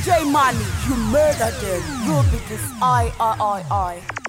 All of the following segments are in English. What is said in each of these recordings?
DJ Money, you murdered them. Rubik is I, I, I, I.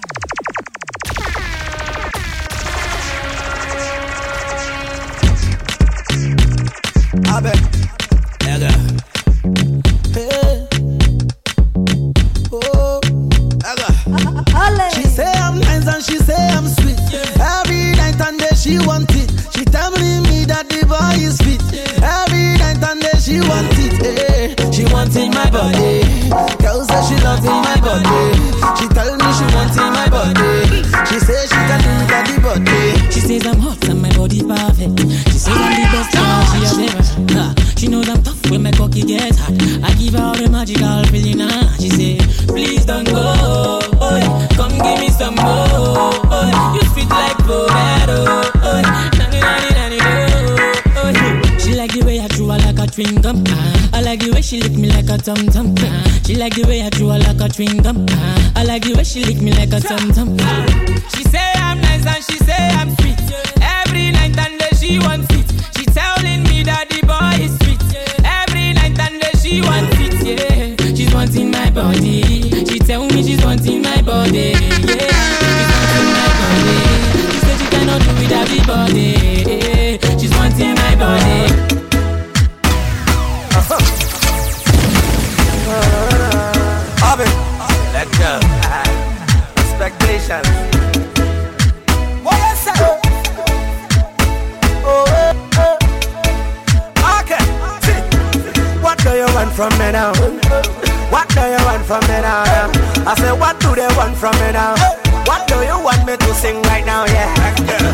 sing right now, yeah.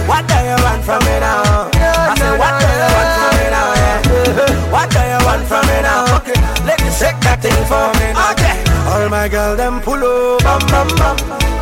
What do you want from me now? I say, what do you want from me now, yeah? What do you want from me now? Let me shake that thing for me. Okay. All my girls them pull up, bum, bum, bum.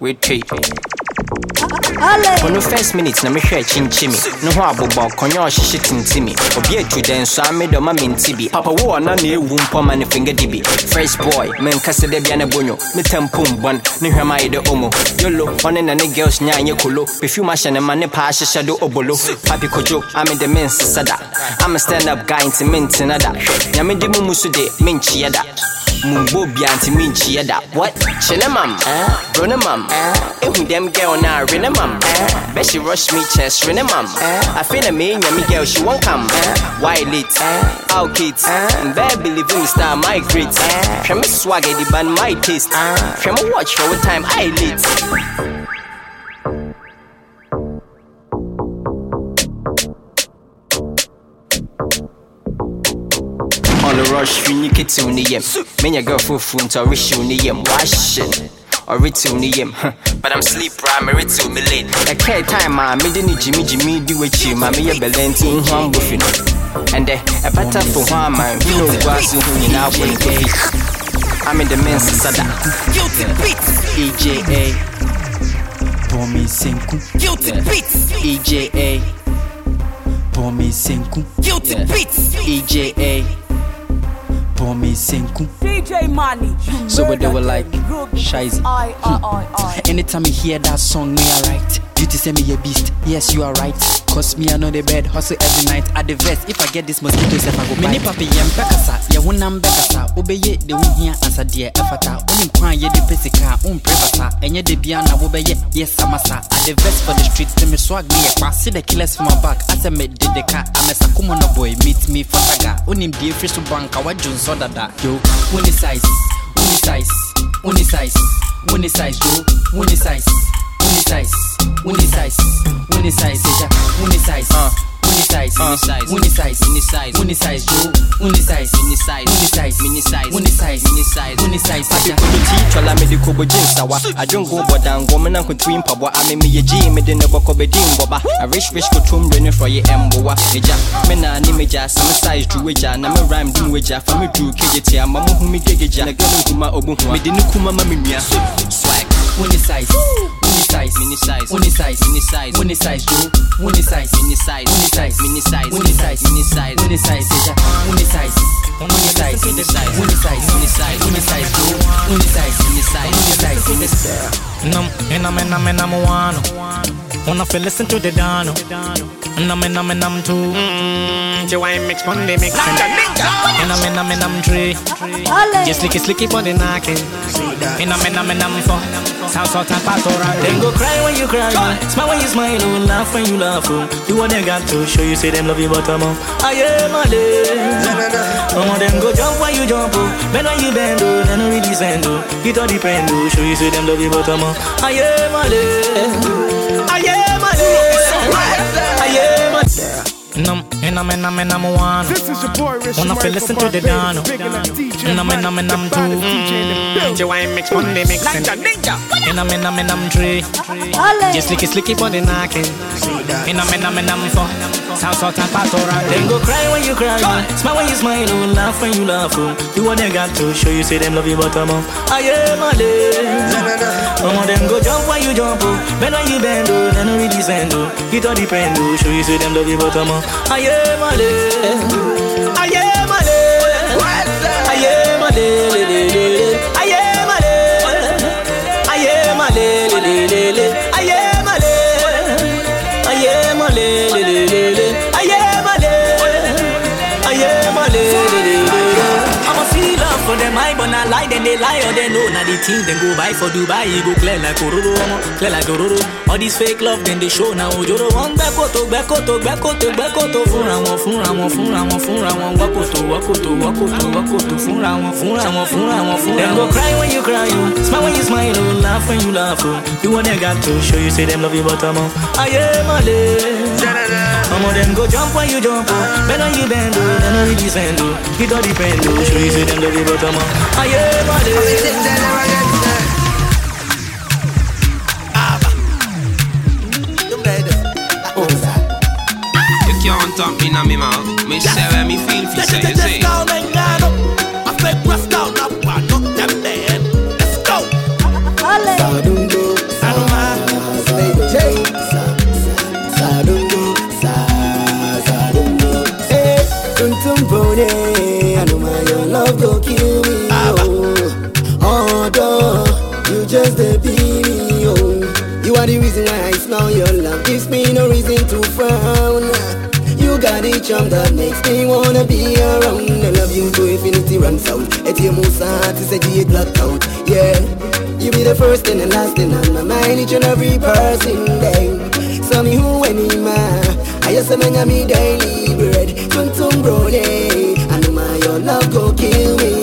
Wait, wait. ɔno first minute na mehwɛ akyinkyi me ne ho abobɔ kɔnyɛ ɔhyehye tintimi obi atu dɛn so a medɔ ma mente bi papa wo ɔna na ɛwu mpɔ ma ne finger di bi first boy menkasɛ da bia ne bonwo me tempo mbɔn ne hwɛm ayɛ dɛ omo. Yolo ɔne na ne girls nya anyɛ kolo. Perfume ahyɛ ne ma ne paa hyehyɛ do obolo. Papi kojo ame de mensesa da I'm a stand up guy nti mentena da hwɛ nyame de mu mu so de menkyiɛ da Mumbo Bianti Minchi da What? Chinamam. Brunamam. Ehu dem girl na Rinamam. Bet she rush me chest Rinamam. I feel a me me girl she won't come. Why late? Out kids. Bad believe me star my grits. swag swagger the band my taste. From watch for time I late. no rush fi ni kitu ni yem Menya go fufu to reach ni yem Washin or ritu ni But I'm sleep right, me to me late. A care time ma, me di ni jimmy jimmy di wechi Ma me a belenti in huang bufi And eh, a pata for huang man We know gwazu hu ni na wani kufi I'm in the men's sada Guilty beats. EJA Tommy Senku. Guilty Beats. EJA Tommy Senku. Guilty Beats. EJA fome sem cumprir. DJ Money. So what they murder were like, them. Shizy. I, I, I, I. Anytime you hear that song, me alright. Duty say me a beast. Yes, you are right. Cause me I know the bed hustle every night at the vest. If I get this mosquito, if I go bite. Me papi yem pekasa, ye wunam bekasa. Obeye de wun here answer dear efata. Unim kwan ye de pesika, um prevasa. Enye de biana obeye yes amasa. At the vest for the streets, say me swag me a See the killers from my back. I say me did the car. I'm a sakumo no boy. Meet me for taga. Unim die fish to bank. I want Jun soda da. Yo, uni Unisize, unisize, unisize, unisize, Joe, unisize, unisize, unisize, unisize, unisize, unisize. Uh. Ah. Mini size, mini size, mini size, yo. Mini size, mini size, mini size, mini size, mini size, mini size. unisize, unisize, unisize. Pacha kudu ti chola me di kubo jin sawa. I don't go but go, me nang kun twin pabwa. I me me ye G me di nebo kobe din boba. I rich rich for tum rene for ye emboa. Eja me na ni meja some size Joe eja na me rhyme din weja for me Drew kejeti ama mo humi kegeja na gelu kuma obu. Me di nukuma mami mia. Swag, mini size size, uni size, Mini size. uni size, Mini size. yo, uni size, Mini size. uni size, Mini size. uni size, Mini size. Mini size. uni size, Mini size. Unisize, unisize, unisize, unisize, unisize, unisize, unisize, unisize. Nam, enam, enam, enam, wano. Wanna feel listen to the dano. Nam, enam, enam, two. Mmm, wine mix, Monday mix. Enam, enam, enam, three. Just slicky, slicky, body knocking. Enam, enam, enam, four. Sound salt and patora. Then go cry when you cry, oh. smile when you smile, oh. laugh when you laugh, oh. Do what they got to show you, say them love you, but I'm on. I am a day my Mama them go jump when you jump, oh. Bend when you bend, oh. They no really send, oh. It all depend, oh. Show you say them love you, but I'm I am a I am a I am a Num, and I'm and I'm and I'm one. This is your boy Rich Wanna feel listen to the Dano. And I'm and I'm and I'm two. Mm, the wine mix one they mix and And I'm and I'm and I'm three. Just slicky slicky body knocking. And I'm and I'm and I'm four. South south and pastoral. Then go cry when you cry. oh. Smile when you smile. Oh, laugh when you laugh. Oh. Do what they got to show you say them love you, but I'm I am a Mama them go jump when you jump. Oh. Bend when you bend. Oh, they no really send. Oh. It all depend. Oh. Show you say them love you, but I'm I am a I am a I am a am a I am a I am a I am a I am a I am a them, I but not lie, then they lie or they know. Thing then go buy for Dubai, you go clear like Ororo, omo, clear like Ororo. All this fake love, then they show now. Ojoro one back koto, back koto, back koto, back koto. Fúnra wọn, fúnra wọn, fúnra wọn, fúnra wọn. Wakoto, wakoto, wakoto, wakoto. Fúnra wọn, fúnra wọn, fúnra wọn, fúnra wọn. Then go cry when you cry, oh. Smile when you smile, oh. Laugh when you laugh, oh. Do what they got to show you say them love you, but I'm I am Some of them go jump when you jump, ah. oh. Bend when you bend, oh. They know it is end, oh. It all depend, oh. Show you say them go the bottom, oh. I am a day. Can't talk in a me mouth. Me say where me feel fi say say. are the reason why I smell Your love gives me no reason to frown. You got the charm that makes me wanna be around. I love you to infinity runs sound. It's your most heart is a G black out. Yeah, you be the first and the last and on my mind each and every person day. So me who any man, I just a am me daily bread. Tum tum brony, I know my your love go kill me.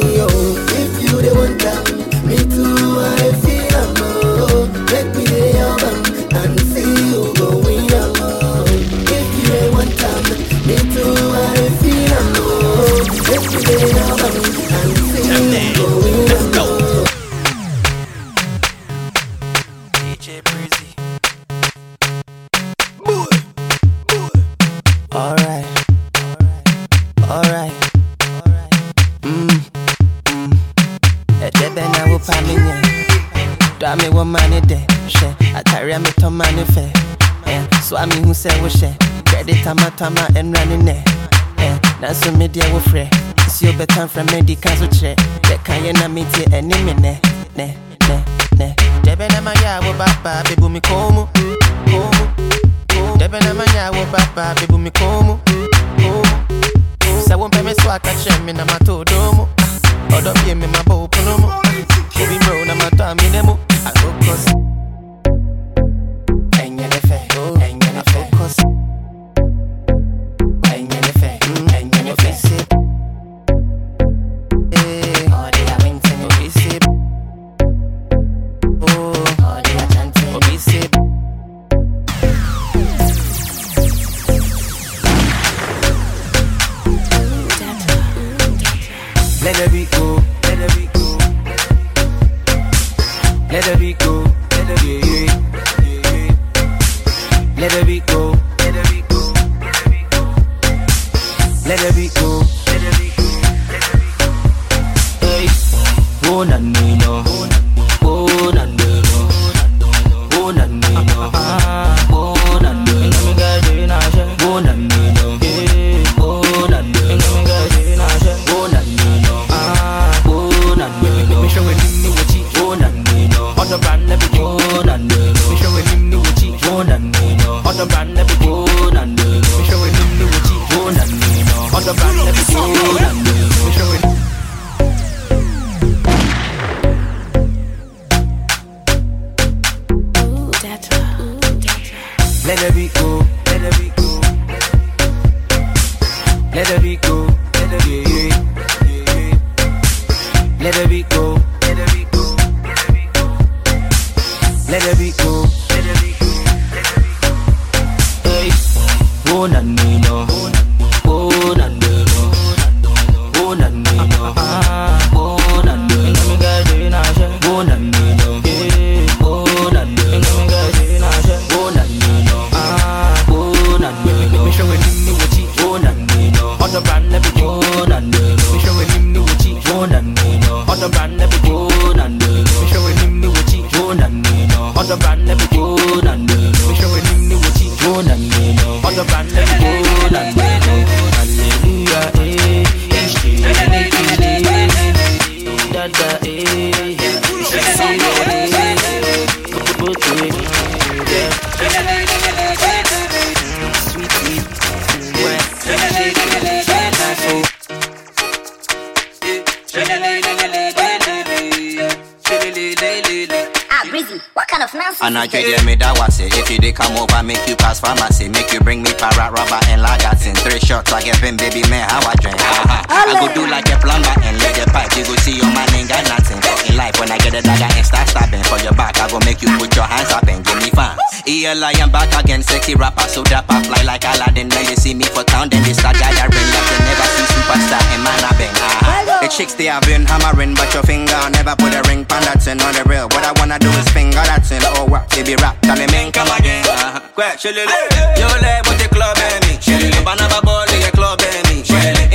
Well, I am back again, sexy rapper, so dapper Fly like Aladdin, when they see me for town Then they start gathering like they never see superstar and man I been ah. ah. The chicks, they have been hammering But your finger never put a ring on that in on the real What I wanna do is finger that in Oh, what, they be rap, tell me man, come again. Ah, ah. Quack, chillin' Yo, let, what you club, baby Chillin' Banaba ball, the club, baby Chillin'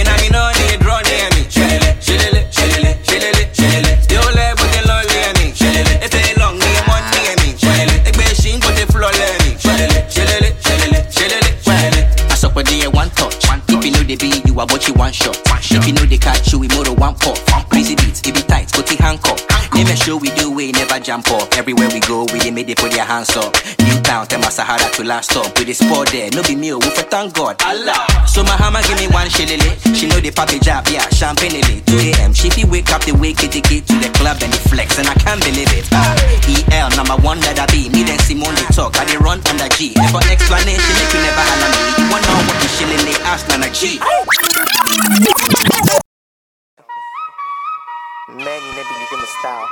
If you are what you one shot. If you know the catch, you we more one pop. Crazy beats, it be tight, put the handcuff. Name a show we do, we never jump up. Everywhere we go, we dey make they put their hands up. New town, tell my Sahara to last stop. We the sport there, no be me, we for thank God. Allah. So my hammer give me one shillelagh. She know the papi job, yeah, champagne it. 2 a.m. She be wake up the wake it, get to the club and the flex, and I can't believe it. Ah, EL number one that I be. Me then Simone they talk, I they run under G. And for explanation, make you never holler me. You wanna know what the shillelagh ask Nana G. Man, you never believe in the style.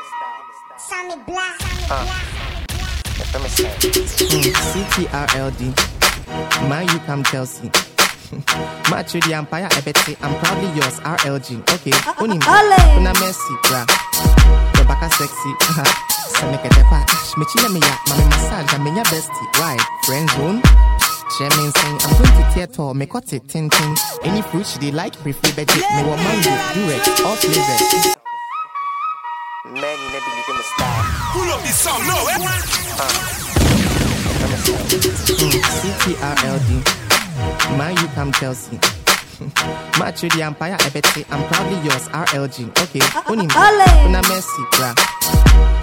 Sammy Black. Uh, let me say. CTRLD. Man, you come Chelsea. Match with the Empire, I bet say I'm proudly yours, RLG. Okay, Unim. Una Messi, bra. Rebecca sexy. Saneke tepa. Mechile me ya, mami massage, I'm your bestie. Why? Friend zone? Chairman saying I'm going to tear tall, me cut it tin tin. Any fruit she dey like, briefly budget. Me want mango, direct, all flavors. Man, you never believe in the style. Pull up this song, no, eh? CTRLD. Man, you come Chelsea. Match with the Empire, I bet say I'm proudly yours, RLG. Okay, uh, uh, Unim. Una Messi, bra.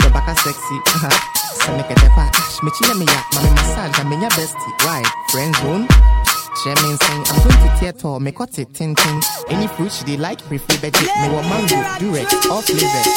Rebecca sexy. Saneke tepa. Mechile me ya, mami massage, I'm your bestie. Why? Friend zone? Chairman saying I'm going to tear tall, me cut it tin tin. Any fruit she like, briefly budget. Me want mango, direct, all flavors.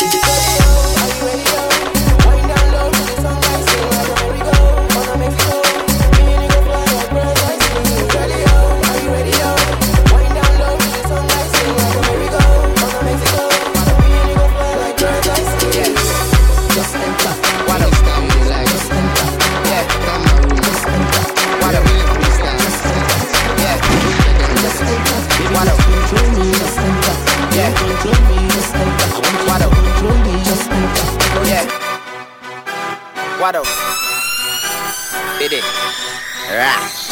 What up? It is.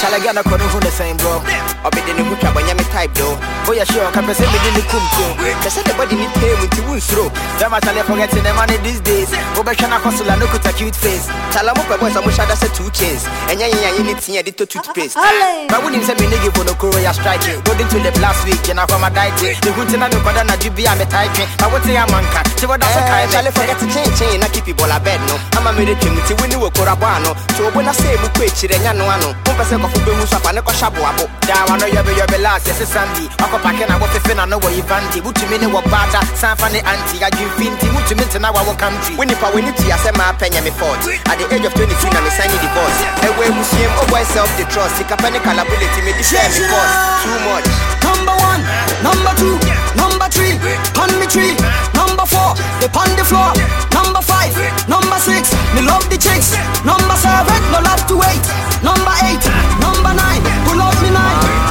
Shall I get a corner from the same bro? The new when you type though. Oh, yeah, sure, can present me in the kumko. The said the body need pay with the wound throw. Them I forgetting the money these days. Go back and hustle and look at a cute face. Tell them what boys, I'm wish I'd say two chains. And yeah, yeah, you need to edit to toothpaste. But when you say me nigga for the Korea striking, go into the last week, you know, from my diet. The good thing I know, but I'm not be I'm a typing. I would say I'm on cat. See what that's a kind of forget to change, chain, I keep people a bed no. I'm a minute to when you were Korabano. So when I say, we quit, and Yanuano, Pumpa of the Musa, and a Koshabuabo. Down, I know you're your last, yes, it's Sandy. Ako pake na wofe fe na no wo yivandi Wutu mine wo bada Sanfa ne anti Aju finti Wutu minti na wawo country Winipa winiti ya sema penye me fort At the age of 22 na me sign the divorce Ewe musiem Oh boy self the trust Sika pene calability Me defend me cause Too much. Number one, number two, number three, on me tree. Number four, they on the floor. Number five, number six, me love the chicks. Number seven, no love to wait. Number eight, number nine, who love me nine.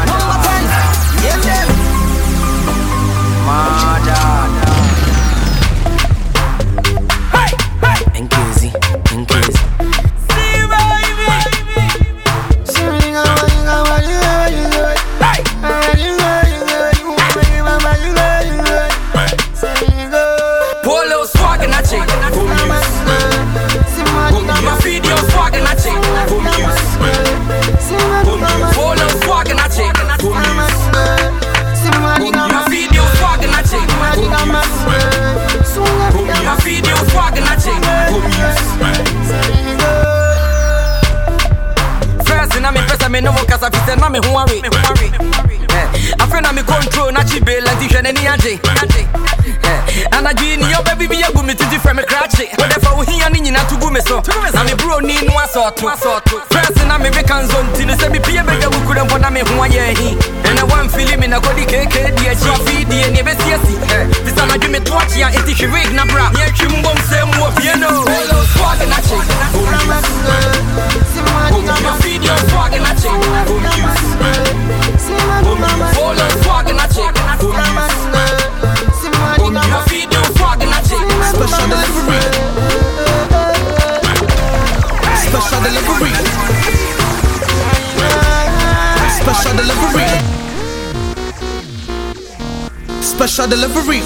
Delivery.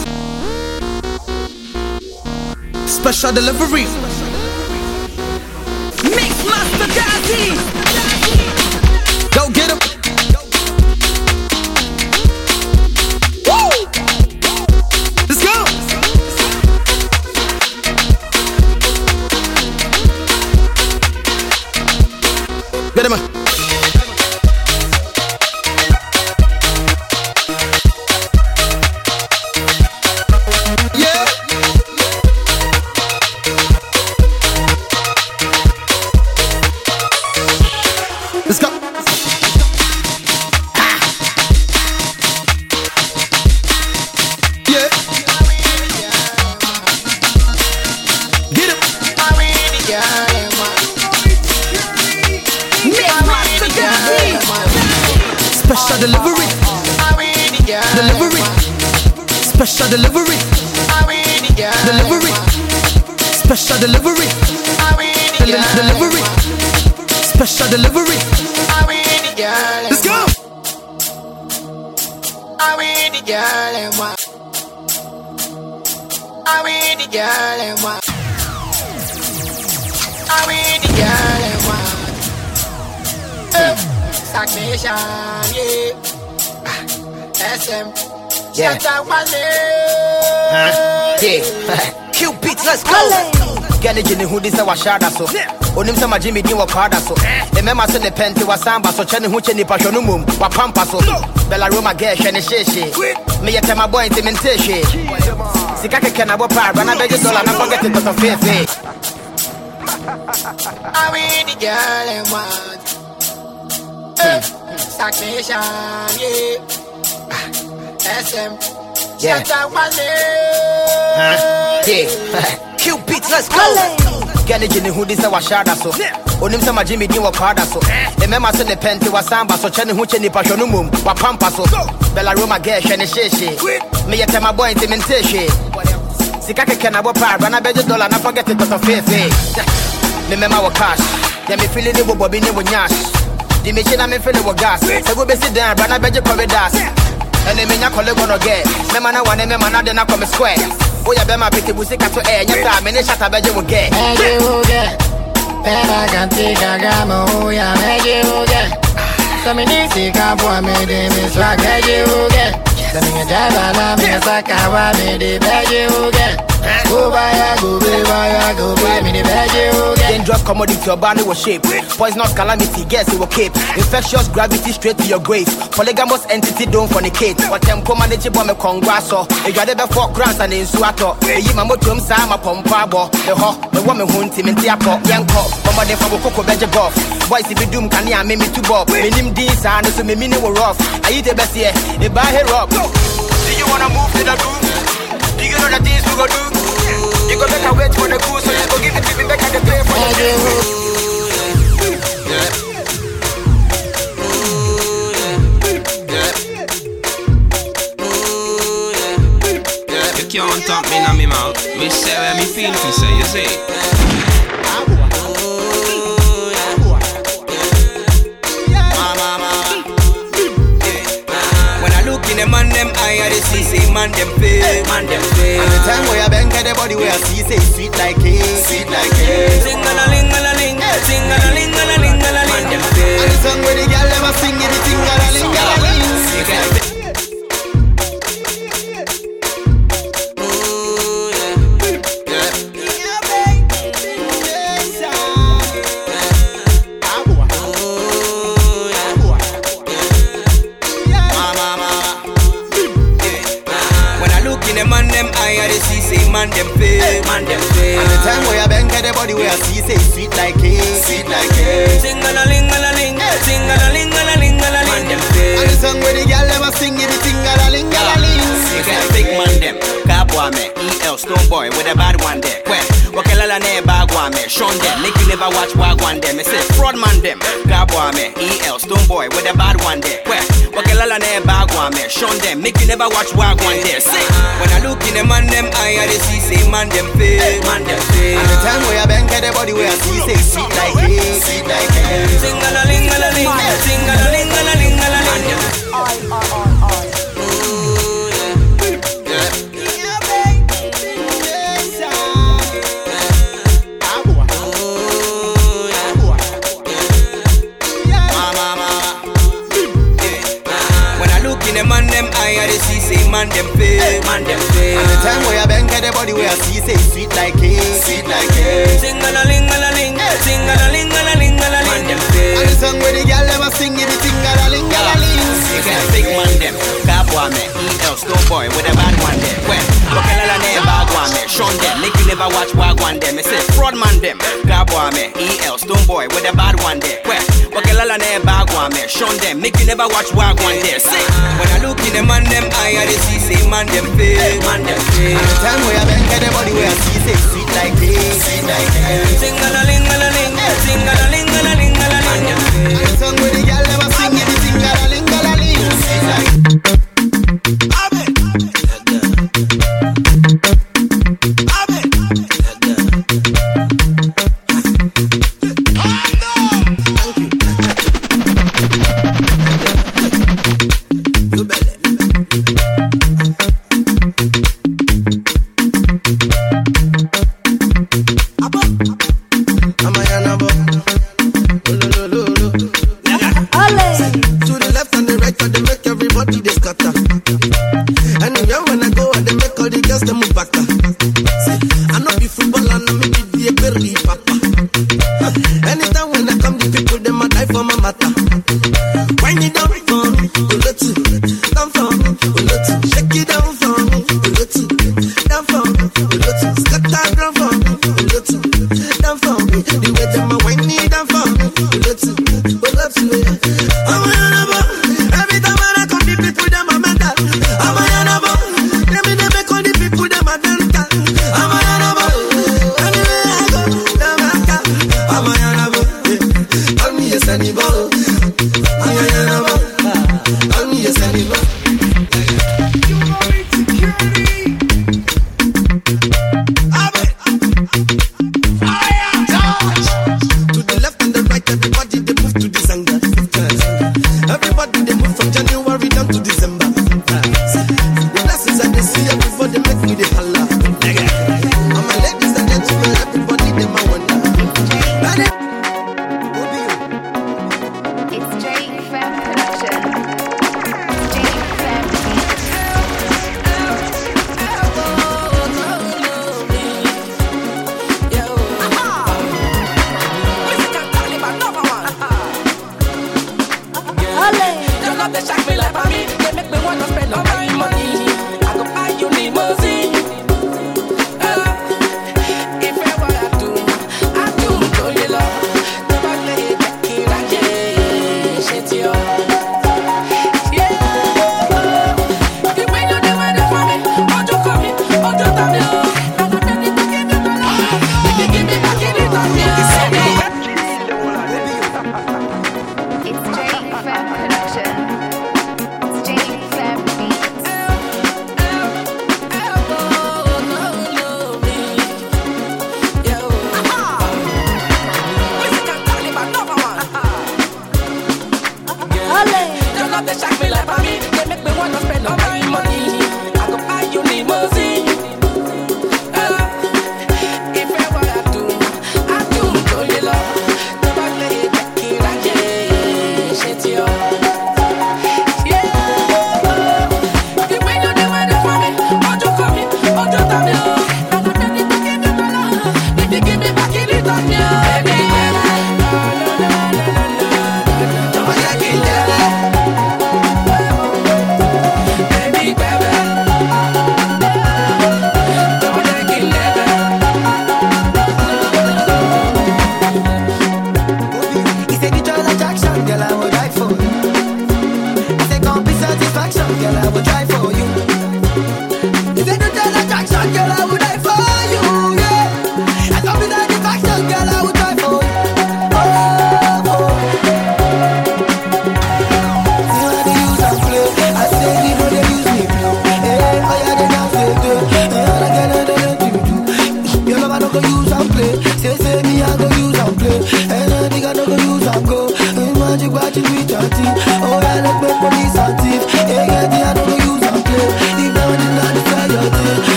Special delivery. Mix Master Gazi. Go get him. Get him. Ho di sɛ wahyɛ ada so. Onim sɛ magye me din wɔ kwaada so. Ɛmɛma ne pɛnte wasamba so kyɛ ne ho kyɛ nipa hwɛ no mmom wapampa so gɛ hwɛ ne hyeehye meyɛ nti mente hwee sika kɛkɛ na bɔ paa bra na bɛgye dɔla na fɔgɛte tɔtɔ feefee I the girl and what? Eh, Stagnation, yeah. SM, Yeah. shut up, my Huh? Yeah. Q beats, let's go. Gane gye ne ho di sɛ wahyɛ ada so. Onim sɛ magye me din wɔ kwaada so. Ɛmɛma sɛ ne pɛnte wasamba so kyɛ ne ho kyɛ nipa hwɛ no mmom wapampa so. Bɛla roma gɛ hwɛ ne hyeehye meyɛ tɛma bɔe nti mente hwee sika kɛkɛ na bɔ paa bra na bɛgye dɔla na fɔgɛte tɔtɔ feefee memɛma wɔ cash. Deɛ mefili ne bobɔ bi ne wɔ nyash. De mekyi na memfele wɔ gas. Sɛ wobɛsi dan bra na bɛgye kɔredas ɛne menya kɔle gɔnɔ gɛ mɛma na wane mɛma na de na kɔ me square woyɛ bɛma petebu sika to ɛ eh, nyɛ saa mene hyata bɛgye wo gɛ Magic will get Pena can take a gamma, oh yeah, magic will get So me need to come for me, de me swag, magic will get So me a java, na me a saka, wa me de magic will get Go by ya, go by ya, go by me magic will get Dangerous commodity, your body was shape. Poisonous calamity, guess it will keep. Infectious gravity straight to your grave. Polygamous entity don't fornicate. What them they bomb a. If you had ever fought grants and in suato, a yima motum sama pompabo. The ho, the woman who intimate apo, yanko. Mama de fabo coco beja golf. Boys if you doom can ya me to bob. Me nim this and so me mini were rough. I eat the best here, a buy here up. Do you wanna move to the room? You know the things we go do? You go better wait for the goose, so you go give it to me back at the pay for the You can't talk me in my mouth. Me say where me feel fi say, you see. When I in the man them eye, I dey see say man them fail, man them fail. And the time where you bang the body where I see say sweet like cake, sweet like cake. Sing a la ling a la ling, sing a la ling a la ling a la ling. Man them fail. And the song where the girl them a sing it, the thing a la ling a la ling. Man them fail, man them fail. And the time where you bang the body where I see say sweet like cake, sweet like cake. Sing a ling a ling, sing a ling a ling a ling. Man them fail. And the song where the girl a sing it, thing a ling a ling. Big man them, Kabwa me, EL Stonebwoy with a bad one there. Well, Wakalala ne bagwa me, Sean them, make you never watch Wagwan them. Me say fraud man them, Kabwa me, EL Stonebwoy with a bad one there. Well, Okay, lala ne bag me. Shun them, make you never watch wag one there. Say, when I look in the man them eye, I dey see say man them fail, man them fail. And the time where I bang the body where I see say sweet like cake, sweet like cake. Sing a la ling a la ling, sing a la ling a la ling a la ling. I, I, I, I. man them fail, man them fail. And the time where I bang the body where I see say sweet like cake, sweet like cake. Sing a la ling a la ling, sing a la ling a la ling a la ling. Man them fail. And the song where the girl ever sing it, the ting a la ling a la ling. You can big man them, cowboy man, E.L. Stonebwoy with a bad one them. Well, look at la ne bag one man, Sean them, make you never watch wag one them. It says fraud man them, cowboy man, E.L. Stonebwoy with a bad one there. Well, look at la ne bag one man, Sean them, make you never watch wag one there. Say, when I look in the man them eye, I see say man them fail, man them fail. And the time where I bang the body where I see say sweet like cake, sweet like cake. Sing a ling a ling, sing a ling a ling a ling. And the song where the girl ever sing it, ting a ling a ling. Sweet like To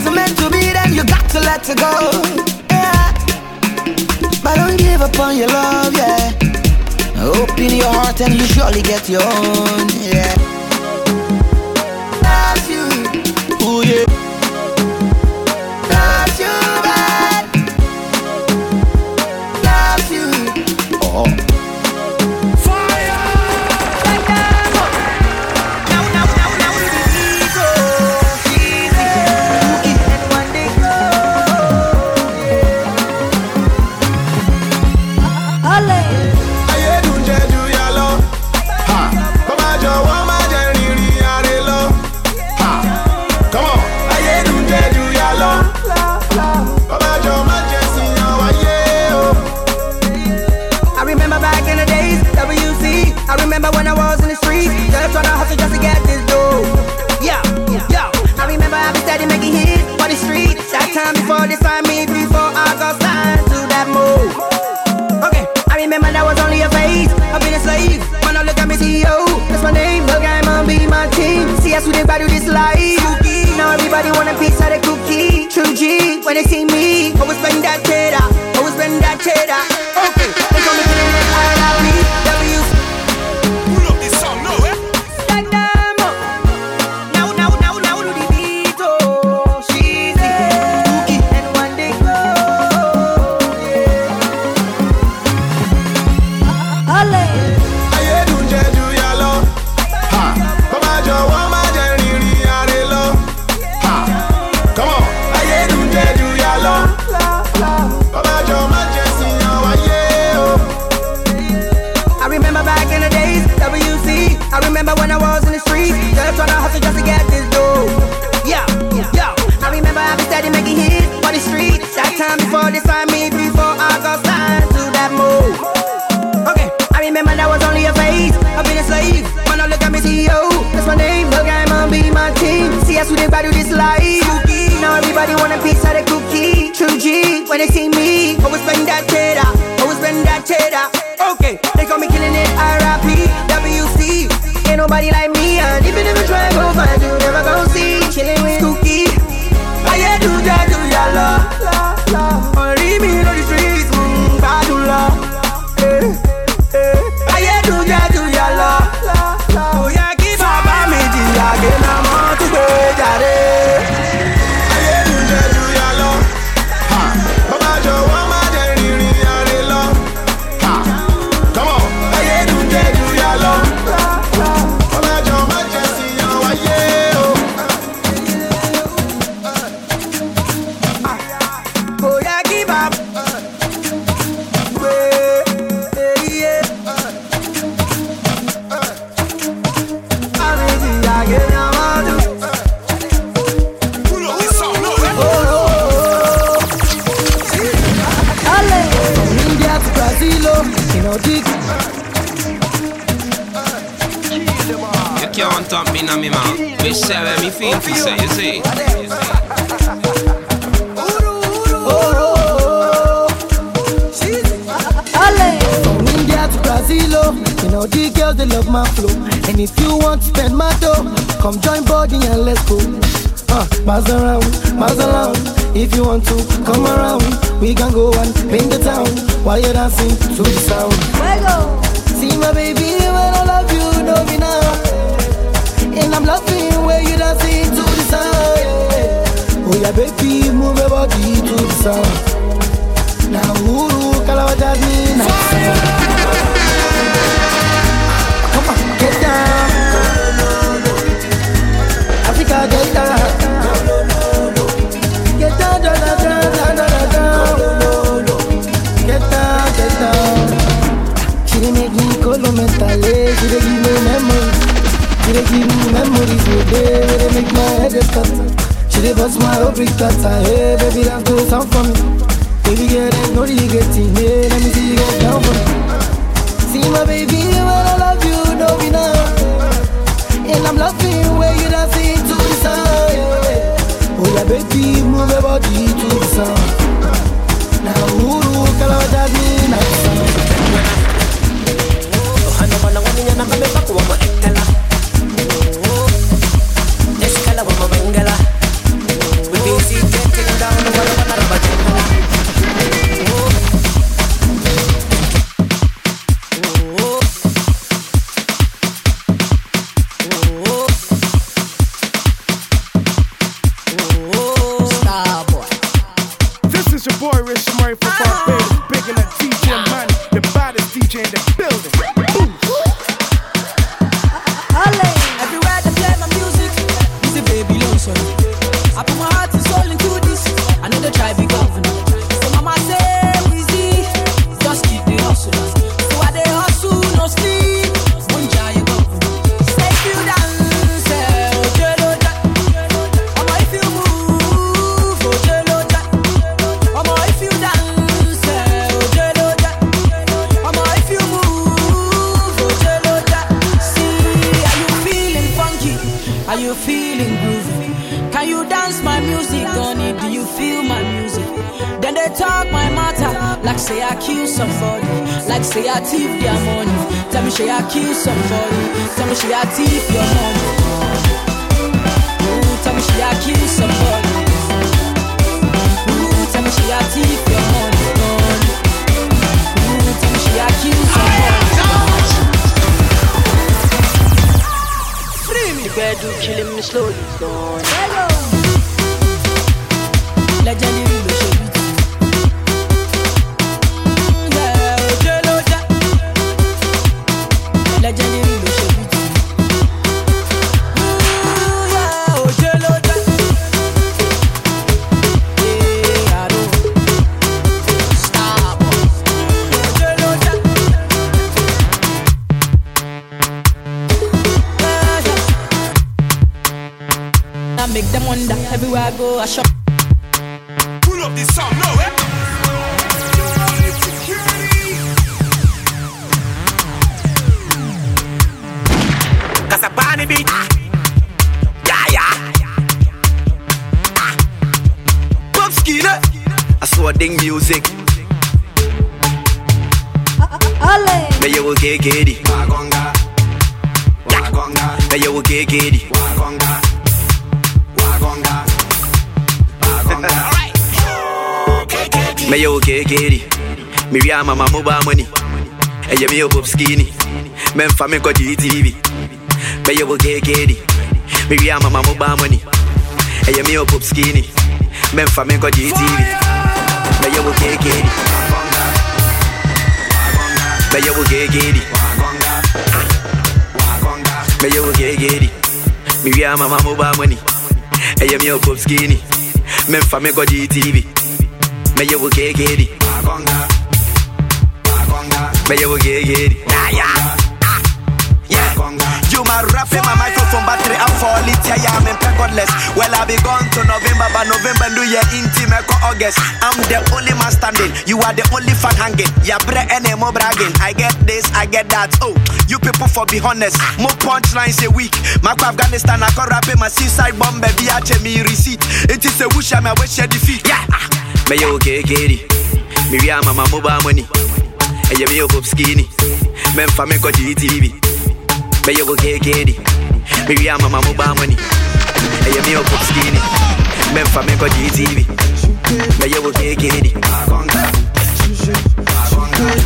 wasn't meant to be, then you got to let it go. Yeah. But don't give up on your love, yeah. Open your heart and you surely get your own, yeah. Love you, oh yeah. that's what they value this life. Cookie. Now everybody want a piece of the cookie. True G, when they see me, I will spend that cheddar, I will spend that cheddar. Okay, they call me killing it, RIP, WC. Ain't nobody like me. Why you dancing to the sound? Fuego. See my baby, when I love you, no me now. And I'm loving where you dancing to the sound. Yeah. Oh yeah, baby, move your body to the sound. Now, ooh, Kalawajad me now. She dey give me memories with day Where they make my head start She dey bust my whole brick that Hey baby that's do something. for me Baby girl there's no really Hey let me see you get down for me. See my baby well I love you know me now And I'm laughing when you dancing to the sound yeah. Oh yeah baby move your body to the sound. Now uru kala jazmi na sound Oh Tell me she a kill somebody. Tell me she a thief Men fa me ko GTV. Me yo giddy. Me we are mama mobile money. You me yo pop skinny. Men fa me ko GTV. Me yo giddy. Me yo giddy. Me yo giddy. Me we are mama mobile money. You me yo pop skinny. Men fa me ko GTV. Me yo giddy. Me yo get giddy. Yeah, yeah. Yeah. You my rap my microphone battery I'm for lithium, yeah, I'm godless. Well, I'll be gone to November, but November do your intimate August. I'm the only man standing, you are the only fan hanging. Yeah, bre any more bragging. I get this, I get that. Oh, you people for be honest, more punchlines a week. My Afghanistan, I can rap in my seaside bomb, baby, I me receipt. It is a wish I'm a wish defeat. Yeah, me get giddy. Me are mama mobile money. And you me pop skinny. Men fa me ko GTV. Me yo get giddy. Me we are mama mobile money. And you me pop skinny. Men fa me ko GTV. Me yo get giddy.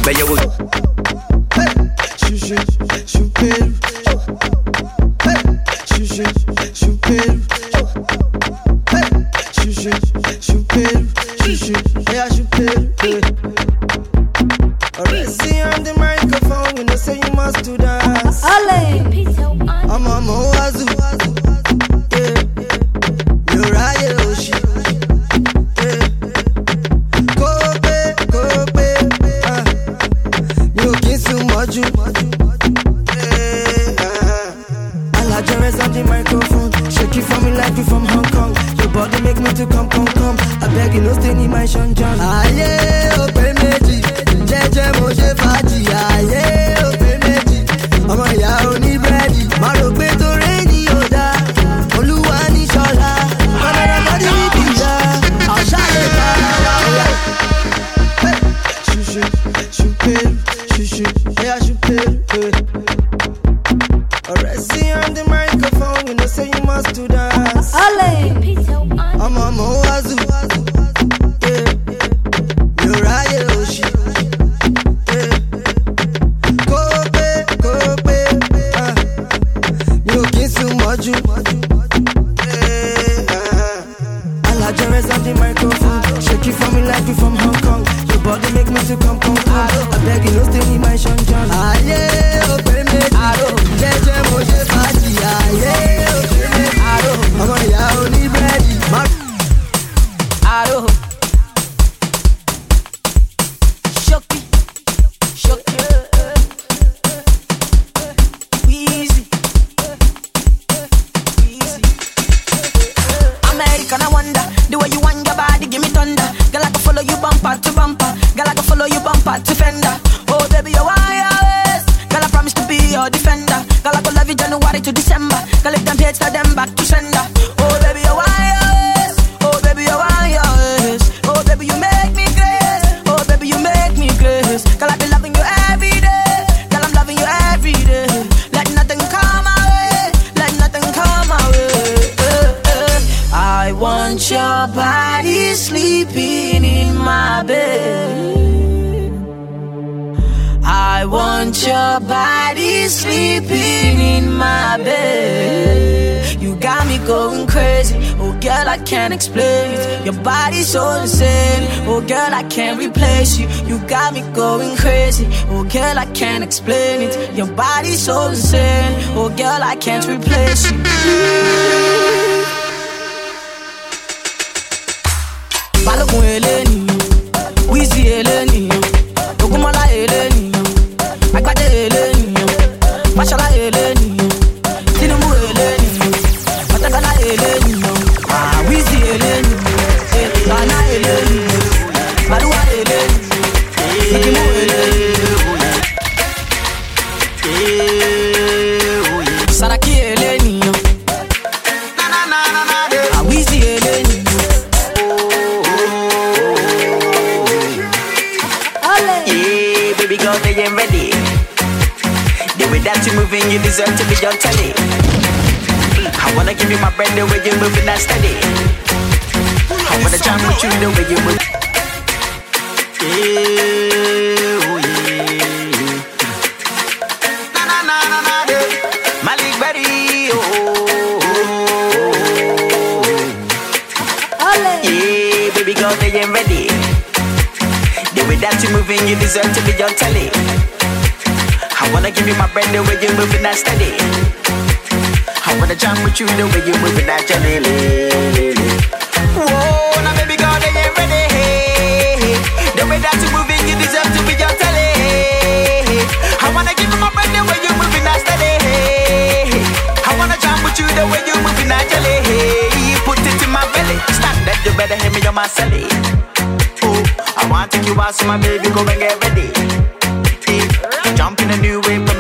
Me yo See on the microphone, I'm a Moazu. Yeah. Yeah. Kobe. Ah. Yeah. Ah. On the microphone. Shake it for me like from Hong Kong. Your body make me to come, come, come. I beg you, no stay in my Sean John. Ayé òpè going crazy. Oh, girl, I can't explain it. Your body's so insane. Oh, girl, I can't replace you. You got me going crazy. Oh, girl, I can't explain it. Your body's so insane. Oh, girl, I can't replace you. steady. I wanna jump with you the way you moving that jelly. Whoa, now baby girl, they ain't ready. The way that you moving, you deserve to be your telly. I wanna give my breath the way you moving that steady. I wanna jump with you the way you moving that jelly. Put it in my belly, stand up, you better hit me on my celly. Oh, I wanna take you out, so my baby go and get ready. Jump in a new way.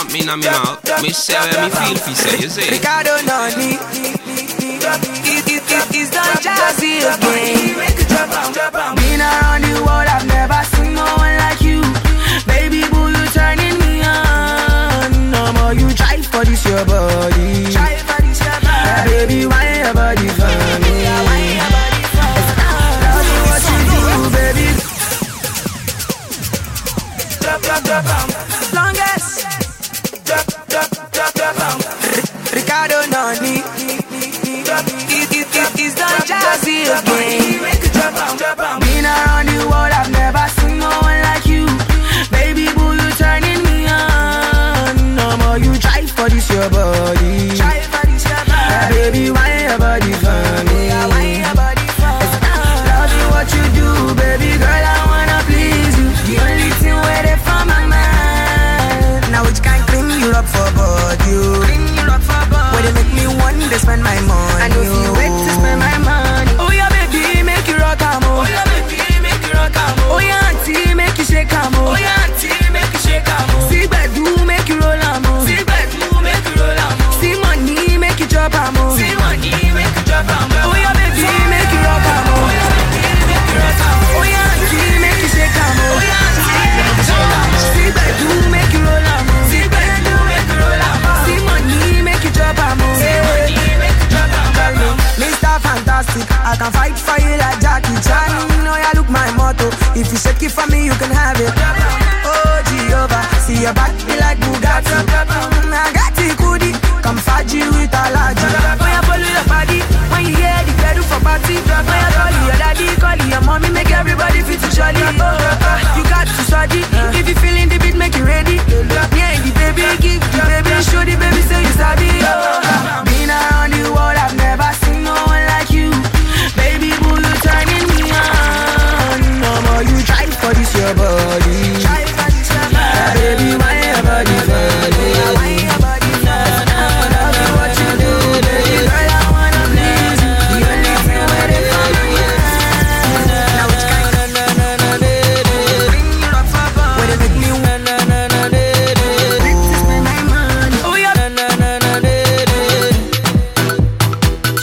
jump in I me I. Fight for you like Jackie Chan. You know you look my motto. If you shake it for me, you can have it. Oh Jehovah, see your back be like Bugatti. Mm, I got the goodie. Come fudge you with a large. When you follow your body, when you hear the pedal for party, when you call your daddy, call your mommy, make everybody feel too jolly. Oh, oh, oh, you got to study. If you feeling the beat, make you ready. Yeah, the baby, give the baby, show the baby, say you sabi.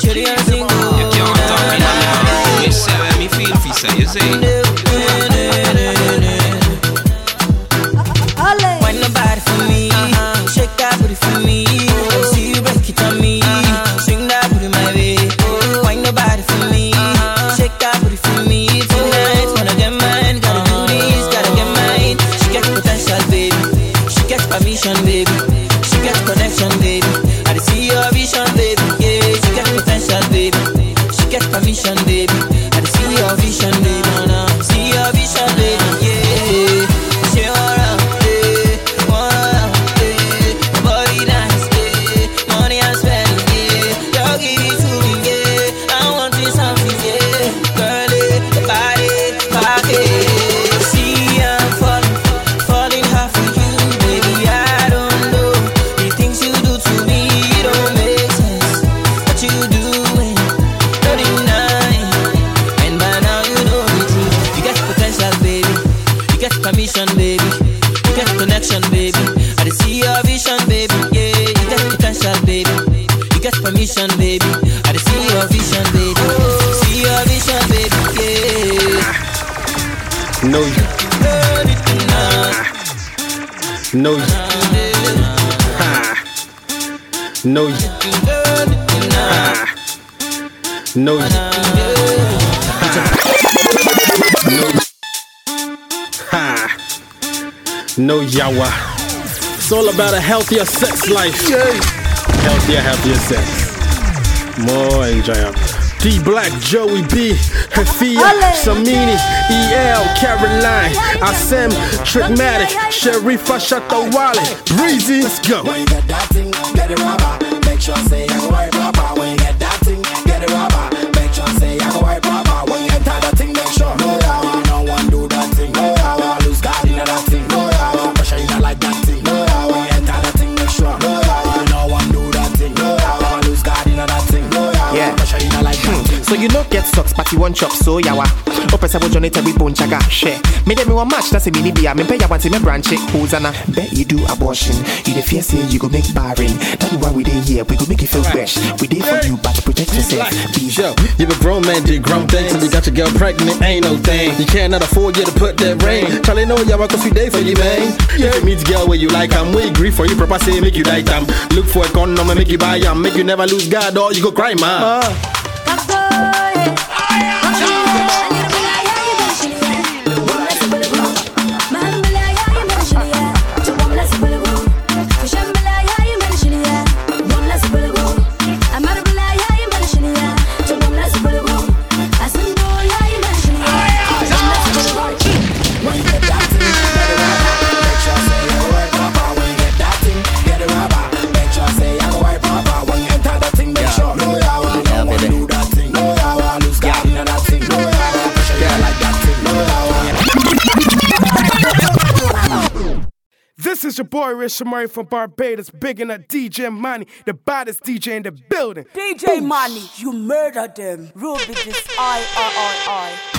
You're the. You can't talk me down. You say me feel fi say, you say. It's all about a healthier sex life. Yay. Healthier, happier sex. More enjoyable. D Black, Joey B, Hafia, Samini, EL, Caroline, Asim, Trigmatic, Sharifa, Shatta Wale, Breezy, let's go. When you get that thing, get it rubber, make sure say you worry about when So you don't get socks, but you want chop so yawa. Open sa Johnny every bone chaga share. Me dem me want match, that's a mini beer. Me pay ya want me branch it. Hosanna. Bet you do abortion. You the fear say you go make barren. That's why we dey here. We go make you feel fresh. We dey for you, but protect yourself. Be Yo, you a grown man, did grown things, and you got your girl pregnant, ain't no thing. You cannot afford you to put that ring. Charlie know y'all work a few days for you, man. Yeah. If you meet girl where you like, I'm we agree for you, proper say make you like them. Look for a condom and make you buy them. Make you never lose God or you go cry, man. Uh. This is your boy Rich Shamari from Barbados, big in that DJ Money, the baddest DJ in the building. DJ Money, you murdered them. Ruby, this I, I, I, I.